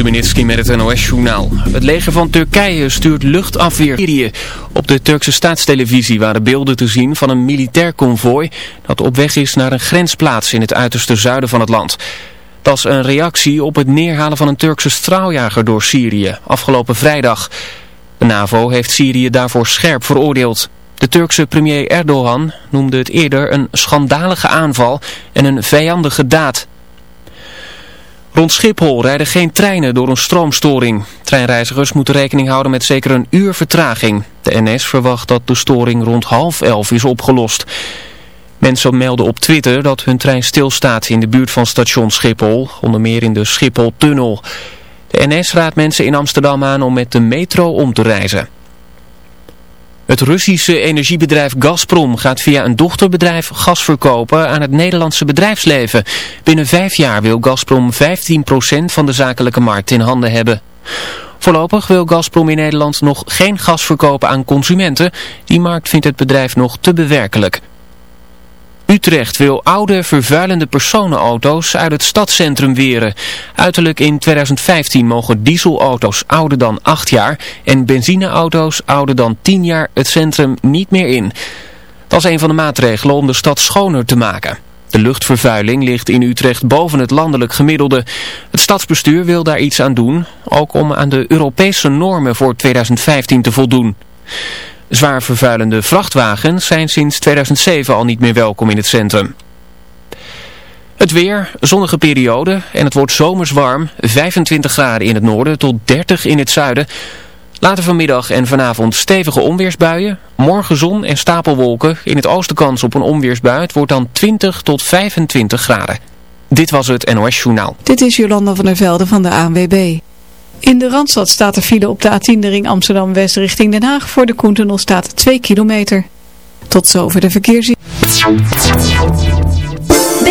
Stubenitski met het NOS-journaal. Het leger van Turkije stuurt luchtafweer Syrië. Op de Turkse staatstelevisie waren beelden te zien van een militair konvooi dat op weg is naar een grensplaats in het uiterste zuiden van het land. Dat is een reactie op het neerhalen van een Turkse straaljager door Syrië afgelopen vrijdag. De NAVO heeft Syrië daarvoor scherp veroordeeld. De Turkse premier Erdogan noemde het eerder een schandalige aanval en een vijandige daad. Rond Schiphol rijden geen treinen door een stroomstoring. Treinreizigers moeten rekening houden met zeker een uur vertraging. De NS verwacht dat de storing rond half elf is opgelost. Mensen melden op Twitter dat hun trein stilstaat in de buurt van station Schiphol, onder meer in de Schiphol-tunnel. De NS raadt mensen in Amsterdam aan om met de metro om te reizen. Het Russische energiebedrijf Gazprom gaat via een dochterbedrijf gas verkopen aan het Nederlandse bedrijfsleven. Binnen vijf jaar wil Gazprom 15% van de zakelijke markt in handen hebben. Voorlopig wil Gazprom in Nederland nog geen gas verkopen aan consumenten. Die markt vindt het bedrijf nog te bewerkelijk. Utrecht wil oude vervuilende personenauto's uit het stadscentrum weren. Uiterlijk in 2015 mogen dieselauto's ouder dan 8 jaar en benzineauto's ouder dan 10 jaar het centrum niet meer in. Dat is een van de maatregelen om de stad schoner te maken. De luchtvervuiling ligt in Utrecht boven het landelijk gemiddelde. Het stadsbestuur wil daar iets aan doen, ook om aan de Europese normen voor 2015 te voldoen. Zwaar vervuilende vrachtwagens zijn sinds 2007 al niet meer welkom in het centrum. Het weer, zonnige periode en het wordt zomers warm, 25 graden in het noorden tot 30 in het zuiden. Later vanmiddag en vanavond stevige onweersbuien, morgen zon en stapelwolken, in het oosten kans op een onweersbui, het wordt dan 20 tot 25 graden. Dit was het NOS Journaal. Dit is Jolanda van der Velde van de ANWB. In de Randstad staat er file op de A10 de ring Amsterdam-West richting Den Haag. Voor de Koentunnel staat 2 kilometer. Tot zover de verkeersziening.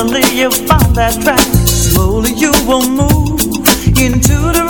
Suddenly you find that track. Slowly you will move into the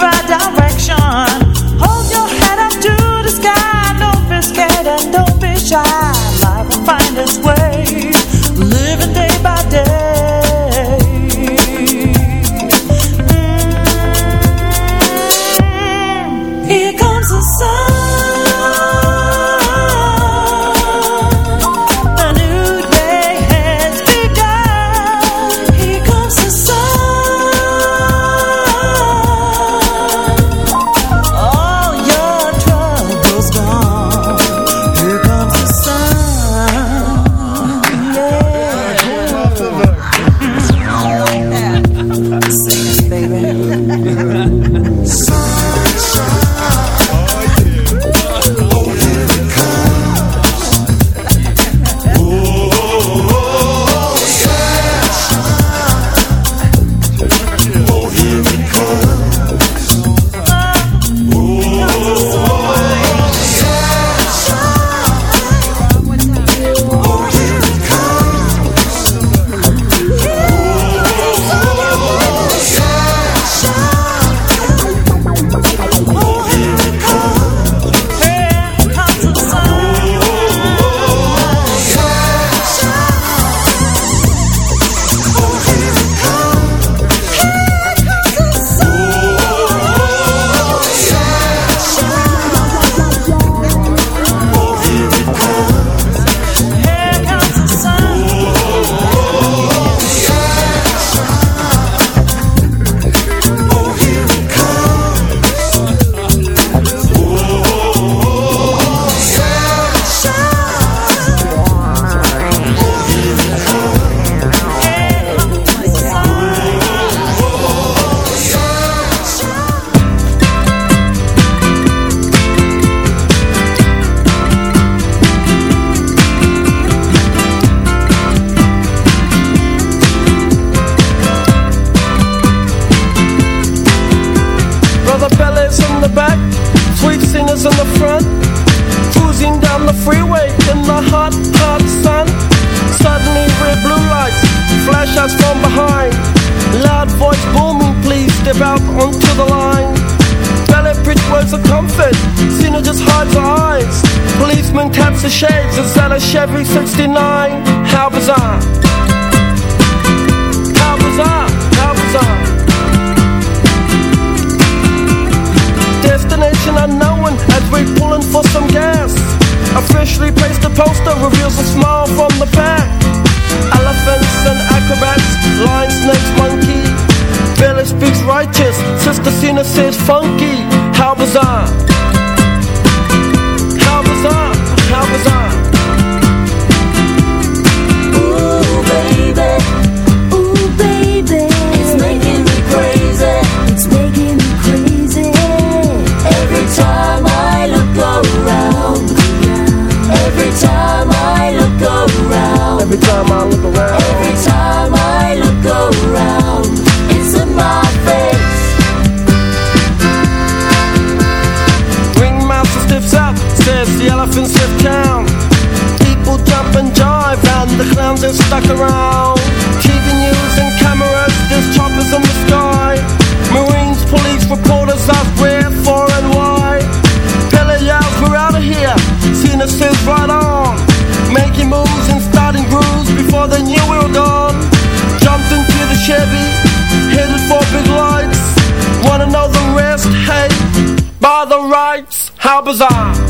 every time bazaar